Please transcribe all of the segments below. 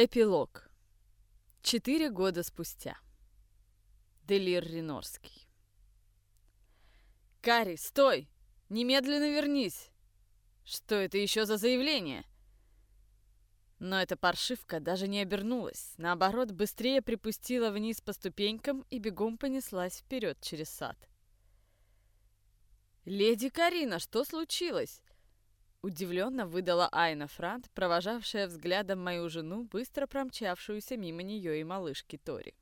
Эпилог. Четыре года спустя. Делир Ренорский. «Кари, стой! Немедленно вернись!» «Что это еще за заявление?» Но эта паршивка даже не обернулась, наоборот, быстрее припустила вниз по ступенькам и бегом понеслась вперед через сад. «Леди Карина, что случилось?» Удивленно выдала Айна Франт, провожавшая взглядом мою жену, быстро промчавшуюся мимо нее и малышки Тори.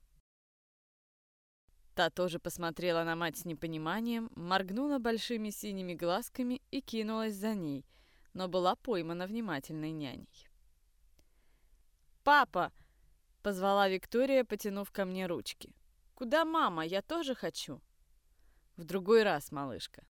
Та тоже посмотрела на мать с непониманием, моргнула большими синими глазками и кинулась за ней, но была поймана внимательной няней. «Папа!» — позвала Виктория, потянув ко мне ручки. «Куда мама? Я тоже хочу!» «В другой раз, малышка!»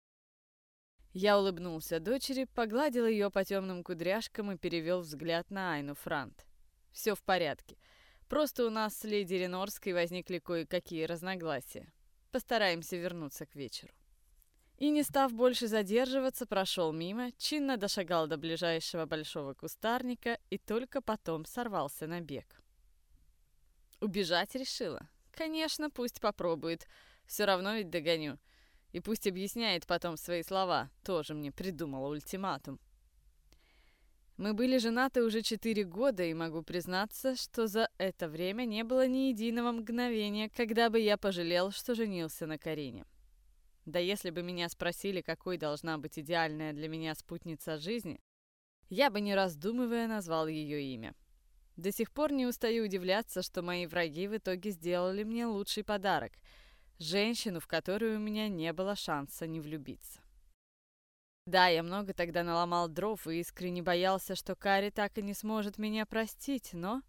Я улыбнулся дочери, погладил ее по темным кудряшкам и перевел взгляд на Айну Франт. «Все в порядке. Просто у нас с леди Ренорской возникли кое-какие разногласия. Постараемся вернуться к вечеру». И, не став больше задерживаться, прошел мимо, чинно дошагал до ближайшего большого кустарника и только потом сорвался на бег. Убежать решила? Конечно, пусть попробует. Все равно ведь догоню. И пусть объясняет потом свои слова. Тоже мне придумала ультиматум. Мы были женаты уже четыре года, и могу признаться, что за это время не было ни единого мгновения, когда бы я пожалел, что женился на Карине. Да если бы меня спросили, какой должна быть идеальная для меня спутница жизни, я бы, не раздумывая, назвал ее имя. До сих пор не устаю удивляться, что мои враги в итоге сделали мне лучший подарок — женщину, в которую у меня не было шанса не влюбиться. Да, я много тогда наломал дров и искренне боялся, что Кари так и не сможет меня простить, но,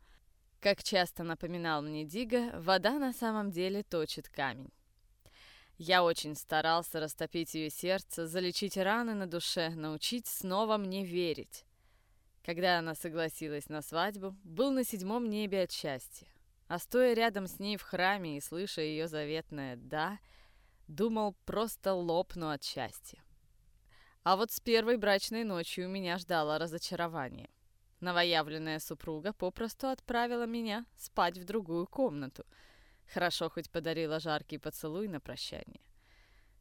как часто напоминал мне Дига, вода на самом деле точит камень. Я очень старался растопить ее сердце, залечить раны на душе, научить снова мне верить. Когда она согласилась на свадьбу, был на седьмом небе от счастья. А стоя рядом с ней в храме и слыша ее заветное «да», думал, просто лопну от счастья. А вот с первой брачной ночью меня ждало разочарование. Новоявленная супруга попросту отправила меня спать в другую комнату. Хорошо хоть подарила жаркий поцелуй на прощание.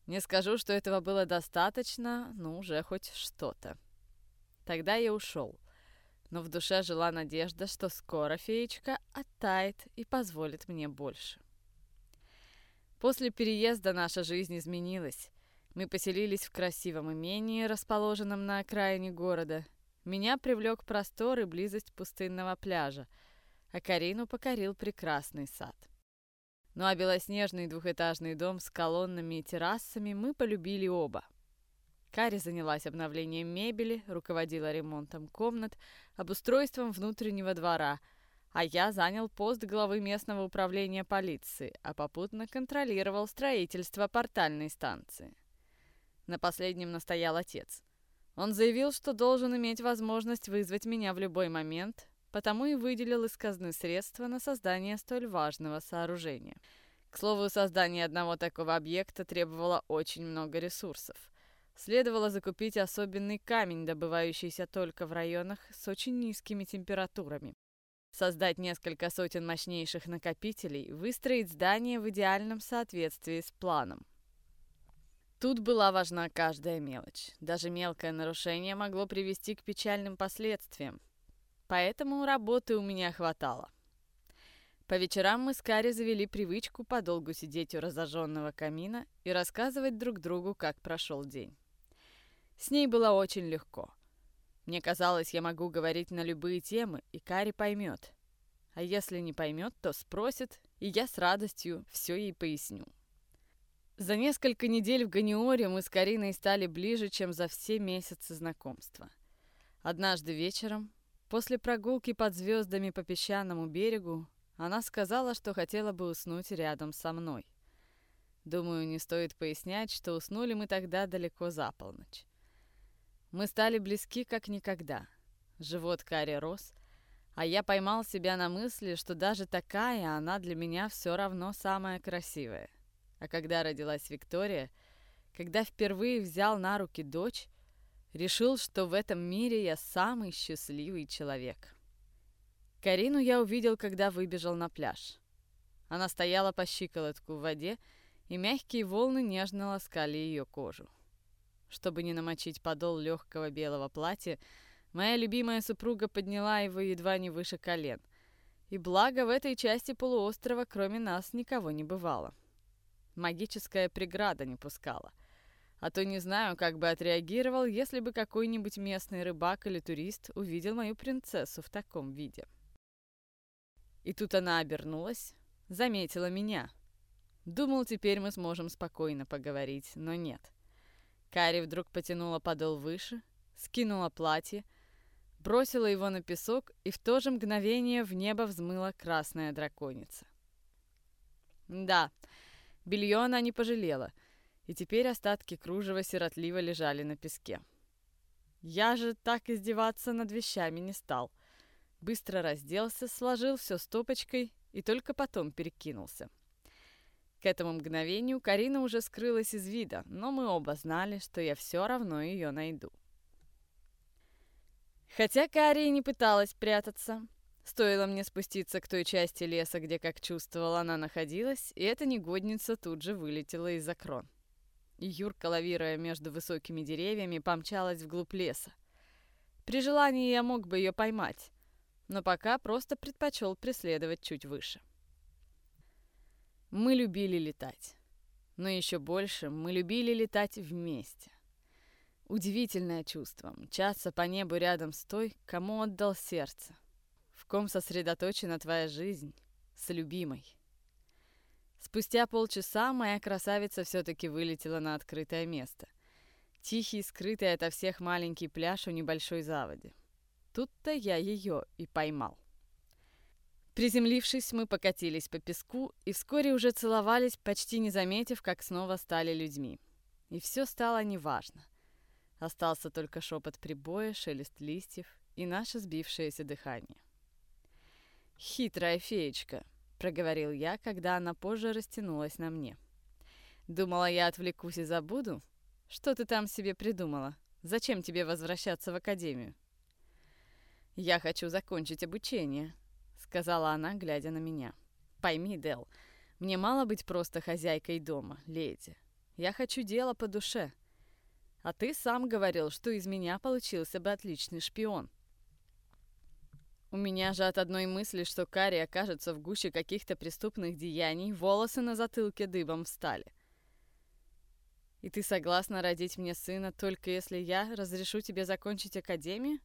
Не скажу, что этого было достаточно, но уже хоть что-то. Тогда я ушел но в душе жила надежда, что скоро феечка оттает и позволит мне больше. После переезда наша жизнь изменилась. Мы поселились в красивом имении, расположенном на окраине города. Меня привлек простор и близость пустынного пляжа, а Карину покорил прекрасный сад. Ну а белоснежный двухэтажный дом с колоннами и террасами мы полюбили оба — Кари занялась обновлением мебели, руководила ремонтом комнат, обустройством внутреннего двора, а я занял пост главы местного управления полиции, а попутно контролировал строительство портальной станции. На последнем настоял отец. Он заявил, что должен иметь возможность вызвать меня в любой момент, потому и выделил из казны средства на создание столь важного сооружения. К слову, создание одного такого объекта требовало очень много ресурсов – Следовало закупить особенный камень, добывающийся только в районах с очень низкими температурами. Создать несколько сотен мощнейших накопителей, выстроить здание в идеальном соответствии с планом. Тут была важна каждая мелочь. Даже мелкое нарушение могло привести к печальным последствиям. Поэтому работы у меня хватало. По вечерам мы с Кари завели привычку подолгу сидеть у разожженного камина и рассказывать друг другу, как прошел день. С ней было очень легко. Мне казалось, я могу говорить на любые темы, и Кари поймет. А если не поймет, то спросит, и я с радостью все ей поясню. За несколько недель в Ганиоре мы с Кариной стали ближе, чем за все месяцы знакомства. Однажды вечером, после прогулки под звездами по песчаному берегу, она сказала, что хотела бы уснуть рядом со мной. Думаю, не стоит пояснять, что уснули мы тогда далеко за полночь. Мы стали близки как никогда. Живот Кари рос, а я поймал себя на мысли, что даже такая она для меня все равно самая красивая. А когда родилась Виктория, когда впервые взял на руки дочь, решил, что в этом мире я самый счастливый человек. Карину я увидел, когда выбежал на пляж. Она стояла по щиколотку в воде, и мягкие волны нежно ласкали ее кожу. Чтобы не намочить подол легкого белого платья, моя любимая супруга подняла его едва не выше колен. И благо в этой части полуострова кроме нас никого не бывало. Магическая преграда не пускала. А то не знаю, как бы отреагировал, если бы какой-нибудь местный рыбак или турист увидел мою принцессу в таком виде. И тут она обернулась, заметила меня. Думал, теперь мы сможем спокойно поговорить, но нет. Кари вдруг потянула подол выше, скинула платье, бросила его на песок, и в то же мгновение в небо взмыла красная драконица. Да, белье она не пожалела, и теперь остатки кружева сиротливо лежали на песке. Я же так издеваться над вещами не стал. Быстро разделся, сложил все стопочкой и только потом перекинулся. К этому мгновению Карина уже скрылась из вида, но мы оба знали, что я все равно ее найду. Хотя Кария не пыталась прятаться. Стоило мне спуститься к той части леса, где, как чувствовала, она находилась, и эта негодница тут же вылетела из-за крон. Юрка, лавируя между высокими деревьями, помчалась вглубь леса. При желании я мог бы ее поймать, но пока просто предпочел преследовать чуть выше. Мы любили летать. Но еще больше мы любили летать вместе. Удивительное чувство — мчаться по небу рядом с той, кому отдал сердце, в ком сосредоточена твоя жизнь, с любимой. Спустя полчаса моя красавица все-таки вылетела на открытое место. Тихий, скрытый ото всех маленький пляж у небольшой заводи. Тут-то я ее и поймал. Приземлившись, мы покатились по песку и вскоре уже целовались, почти не заметив, как снова стали людьми. И все стало неважно. Остался только шепот прибоя, шелест листьев и наше сбившееся дыхание. «Хитрая феечка», — проговорил я, когда она позже растянулась на мне. «Думала, я отвлекусь и забуду? Что ты там себе придумала? Зачем тебе возвращаться в академию?» «Я хочу закончить обучение», сказала она, глядя на меня. «Пойми, Дел, мне мало быть просто хозяйкой дома, леди. Я хочу дело по душе. А ты сам говорил, что из меня получился бы отличный шпион. У меня же от одной мысли, что Карри окажется в гуще каких-то преступных деяний, волосы на затылке дыбом встали. И ты согласна родить мне сына, только если я разрешу тебе закончить академию?»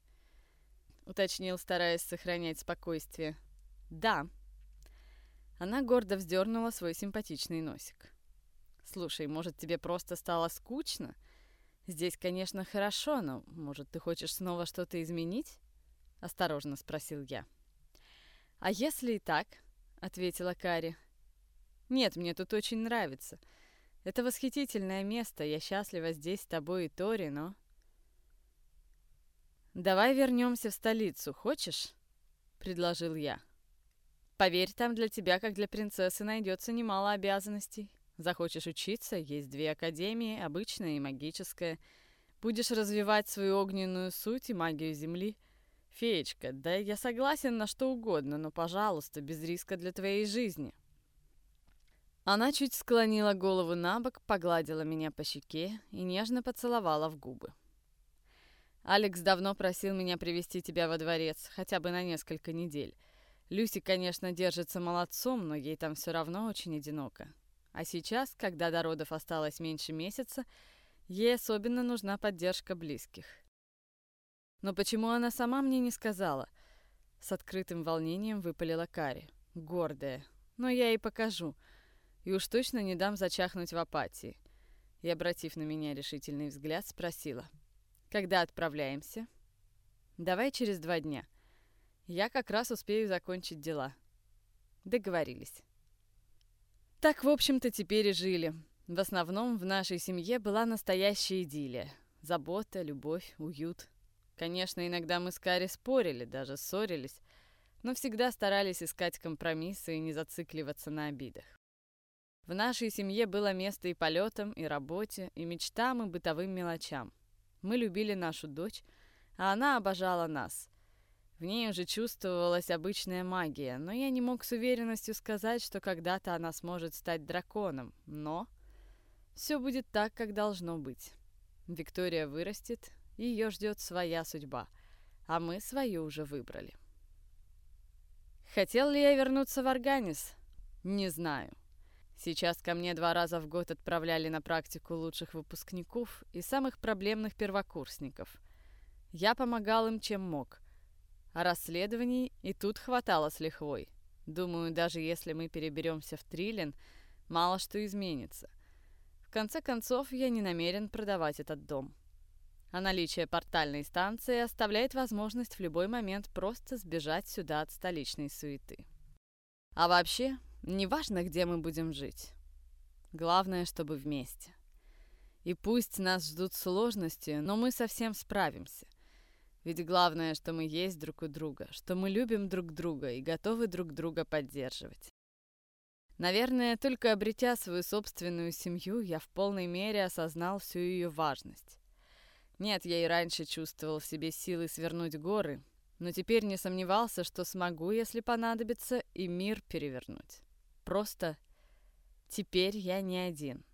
Уточнил, стараясь сохранять спокойствие. «Да». Она гордо вздернула свой симпатичный носик. «Слушай, может, тебе просто стало скучно? Здесь, конечно, хорошо, но, может, ты хочешь снова что-то изменить?» Осторожно спросил я. «А если и так?» — ответила Кари. «Нет, мне тут очень нравится. Это восхитительное место, я счастлива здесь с тобой и Тори, но...» «Давай вернемся в столицу, хочешь?» — предложил я. Поверь, там для тебя, как для принцессы, найдется немало обязанностей. Захочешь учиться, есть две академии, обычная и магическая. Будешь развивать свою огненную суть и магию Земли. Феечка, да я согласен на что угодно, но, пожалуйста, без риска для твоей жизни. Она чуть склонила голову на бок, погладила меня по щеке и нежно поцеловала в губы. «Алекс давно просил меня привести тебя во дворец, хотя бы на несколько недель. Люси, конечно, держится молодцом, но ей там все равно очень одиноко. А сейчас, когда до родов осталось меньше месяца, ей особенно нужна поддержка близких. Но почему она сама мне не сказала? С открытым волнением выпалила Кари, гордая. Но я ей покажу. И уж точно не дам зачахнуть в апатии. И, обратив на меня решительный взгляд, спросила. «Когда отправляемся?» «Давай через два дня». Я как раз успею закончить дела. Договорились. Так, в общем-то, теперь и жили. В основном в нашей семье была настоящая идиллия. Забота, любовь, уют. Конечно, иногда мы с Кари спорили, даже ссорились, но всегда старались искать компромиссы и не зацикливаться на обидах. В нашей семье было место и полетам, и работе, и мечтам, и бытовым мелочам. Мы любили нашу дочь, а она обожала нас. В ней уже чувствовалась обычная магия, но я не мог с уверенностью сказать, что когда-то она сможет стать драконом. Но все будет так, как должно быть. Виктория вырастет, ее ждет своя судьба, а мы свою уже выбрали. Хотел ли я вернуться в Арганис? Не знаю. Сейчас ко мне два раза в год отправляли на практику лучших выпускников и самых проблемных первокурсников. Я помогал им чем мог. А расследований и тут хватало с лихвой. Думаю, даже если мы переберемся в Трилен, мало что изменится. В конце концов, я не намерен продавать этот дом. А наличие портальной станции оставляет возможность в любой момент просто сбежать сюда от столичной суеты. А вообще, Неважно, где мы будем жить. Главное, чтобы вместе. И пусть нас ждут сложности, но мы совсем справимся. Ведь главное, что мы есть друг у друга, что мы любим друг друга и готовы друг друга поддерживать. Наверное, только обретя свою собственную семью, я в полной мере осознал всю ее важность. Нет, я и раньше чувствовал в себе силы свернуть горы, но теперь не сомневался, что смогу, если понадобится, и мир перевернуть. Просто теперь я не один.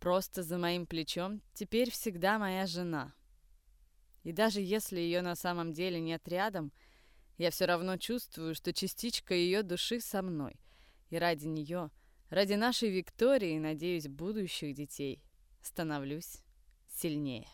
Просто за моим плечом теперь всегда моя жена. И даже если ее на самом деле нет рядом, я все равно чувствую, что частичка ее души со мной. И ради нее, ради нашей Виктории, надеюсь, будущих детей, становлюсь сильнее.